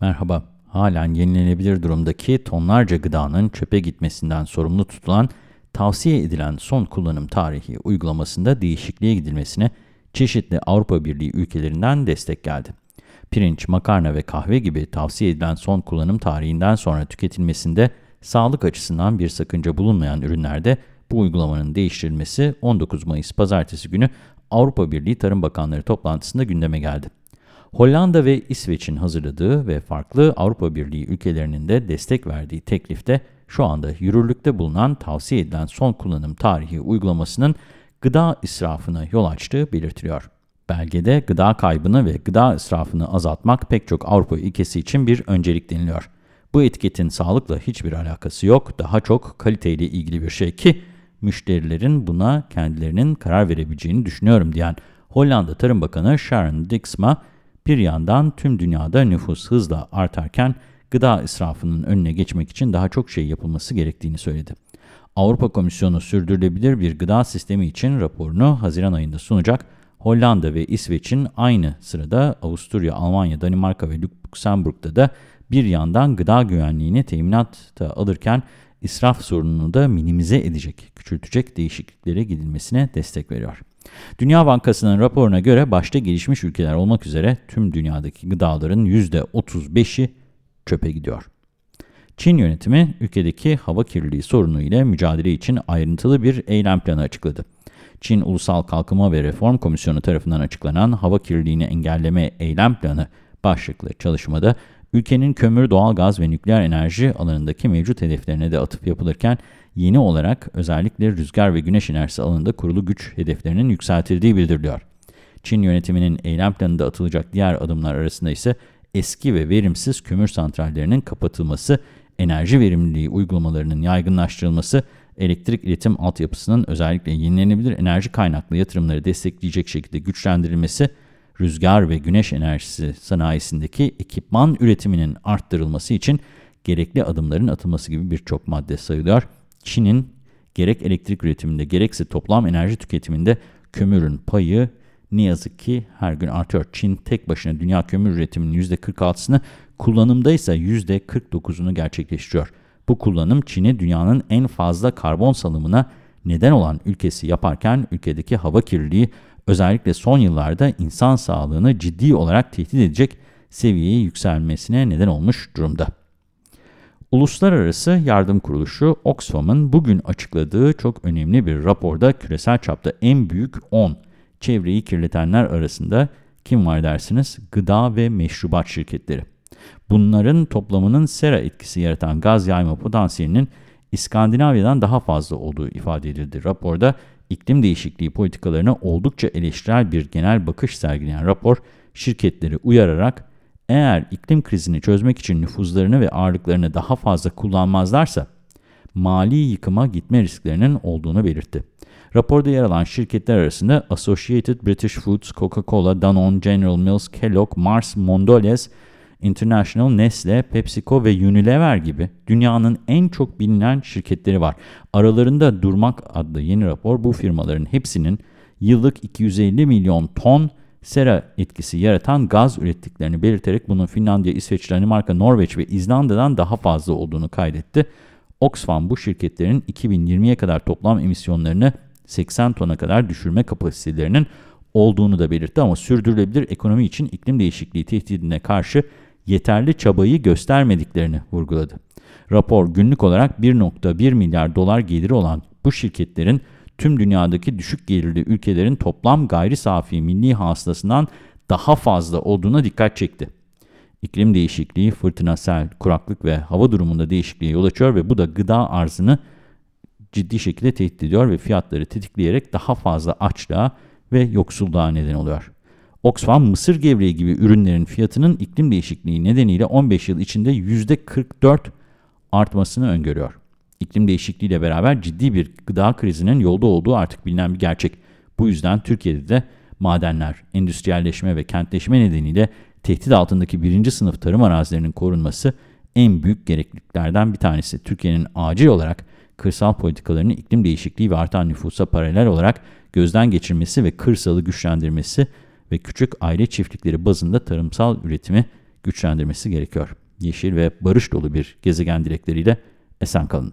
Merhaba, halen yenilenebilir durumdaki tonlarca gıdanın çöpe gitmesinden sorumlu tutulan, tavsiye edilen son kullanım tarihi uygulamasında değişikliğe gidilmesine çeşitli Avrupa Birliği ülkelerinden destek geldi. Pirinç, makarna ve kahve gibi tavsiye edilen son kullanım tarihinden sonra tüketilmesinde sağlık açısından bir sakınca bulunmayan ürünlerde bu uygulamanın değiştirilmesi 19 Mayıs pazartesi günü Avrupa Birliği Tarım Bakanları toplantısında gündeme geldi. Hollanda ve İsveç'in hazırladığı ve farklı Avrupa Birliği ülkelerinin de destek verdiği teklifte şu anda yürürlükte bulunan tavsiye edilen son kullanım tarihi uygulamasının gıda israfına yol açtığı belirtiliyor. Belgede gıda kaybını ve gıda israfını azaltmak pek çok Avrupa ülkesi için bir öncelik deniliyor. Bu etiketin sağlıkla hiçbir alakası yok, daha çok kaliteyle ilgili bir şey ki müşterilerin buna kendilerinin karar verebileceğini düşünüyorum diyen Hollanda Tarım Bakanı Sharon Dijksma, bir yandan tüm dünyada nüfus hızla artarken gıda israfının önüne geçmek için daha çok şey yapılması gerektiğini söyledi. Avrupa Komisyonu sürdürülebilir bir gıda sistemi için raporunu Haziran ayında sunacak. Hollanda ve İsveç'in aynı sırada Avusturya, Almanya, Danimarka ve Lüksemburg'da da bir yandan gıda güvenliğini teminata alırken israf sorununu da minimize edecek, küçültecek değişikliklere gidilmesine destek veriyor. Dünya Bankası'nın raporuna göre başta gelişmiş ülkeler olmak üzere tüm dünyadaki gıdaların %35'i çöpe gidiyor. Çin yönetimi ülkedeki hava kirliliği sorunu ile mücadele için ayrıntılı bir eylem planı açıkladı. Çin Ulusal Kalkınma ve Reform Komisyonu tarafından açıklanan hava kirliliğini engelleme eylem planı başlıklı çalışmada ülkenin kömür, doğalgaz ve nükleer enerji alanındaki mevcut hedeflerine de atıf yapılırken yeni olarak özellikle rüzgar ve güneş enerjisi alanında kurulu güç hedeflerinin yükseltildiği bildiriliyor. Çin yönetiminin eylem planında atılacak diğer adımlar arasında ise eski ve verimsiz kömür santrallerinin kapatılması, enerji verimliliği uygulamalarının yaygınlaştırılması, elektrik iletim altyapısının özellikle yenilenebilir enerji kaynaklı yatırımları destekleyecek şekilde güçlendirilmesi, rüzgar ve güneş enerjisi sanayisindeki ekipman üretiminin arttırılması için gerekli adımların atılması gibi birçok madde sayılıyor. Çin'in gerek elektrik üretiminde gerekse toplam enerji tüketiminde kömürün payı ne yazık ki her gün artıyor. Çin tek başına dünya kömür üretiminin %46'sını kullanımda ise %49'unu gerçekleştiriyor. Bu kullanım Çin'i dünyanın en fazla karbon salımına neden olan ülkesi yaparken ülkedeki hava kirliliği özellikle son yıllarda insan sağlığını ciddi olarak tehdit edecek seviyeye yükselmesine neden olmuş durumda. Uluslararası Yardım Kuruluşu Oxfam'ın bugün açıkladığı çok önemli bir raporda küresel çapta en büyük 10 çevreyi kirletenler arasında kim var dersiniz? Gıda ve meşrubat şirketleri. Bunların toplamının sera etkisi yaratan gaz yayma potansiyelinin İskandinavya'dan daha fazla olduğu ifade edildi. Raporda iklim değişikliği politikalarına oldukça eleştirel bir genel bakış sergileyen rapor, şirketleri uyararak eğer iklim krizini çözmek için nüfuzlarını ve ağırlıklarını daha fazla kullanmazlarsa, mali yıkıma gitme risklerinin olduğunu belirtti. Raporda yer alan şirketler arasında Associated British Foods, Coca-Cola, Danone, General Mills, Kellogg, Mars, Mondelez, International, Nestle, PepsiCo ve Unilever gibi dünyanın en çok bilinen şirketleri var. Aralarında Durmak adlı yeni rapor bu firmaların hepsinin yıllık 250 milyon ton sera etkisi yaratan gaz ürettiklerini belirterek bunun Finlandiya, İsveç, Danimarka, Norveç ve İzlanda'dan daha fazla olduğunu kaydetti. Oxfam bu şirketlerin 2020'ye kadar toplam emisyonlarını 80 tona kadar düşürme kapasitelerinin olduğunu da belirtti ama sürdürülebilir ekonomi için iklim değişikliği tehdidine karşı yeterli çabayı göstermediklerini vurguladı. Rapor günlük olarak 1.1 milyar dolar geliri olan bu şirketlerin tüm dünyadaki düşük gelirli ülkelerin toplam gayri safi milli hasılasından daha fazla olduğuna dikkat çekti. İklim değişikliği, fırtına, sel, kuraklık ve hava durumunda değişikliğe yol açıyor ve bu da gıda arzını ciddi şekilde tehdit ediyor ve fiyatları tetikleyerek daha fazla açlığa ve yoksulluğa neden oluyor. Oxfam, mısır gevreği gibi ürünlerin fiyatının iklim değişikliği nedeniyle 15 yıl içinde %44 artmasını öngörüyor. İklim değişikliğiyle beraber ciddi bir gıda krizinin yolda olduğu artık bilinen bir gerçek. Bu yüzden Türkiye'de de madenler, endüstriyelleşme ve kentleşme nedeniyle tehdit altındaki birinci sınıf tarım arazilerinin korunması en büyük gerekliliklerden bir tanesi. Türkiye'nin acil olarak kırsal politikalarını iklim değişikliği ve artan nüfusa paralel olarak gözden geçirmesi ve kırsalı güçlendirmesi ve küçük aile çiftlikleri bazında tarımsal üretimi güçlendirmesi gerekiyor. Yeşil ve barış dolu bir gezegen dilekleriyle esen kalın.